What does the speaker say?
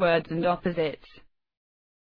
words and opposites.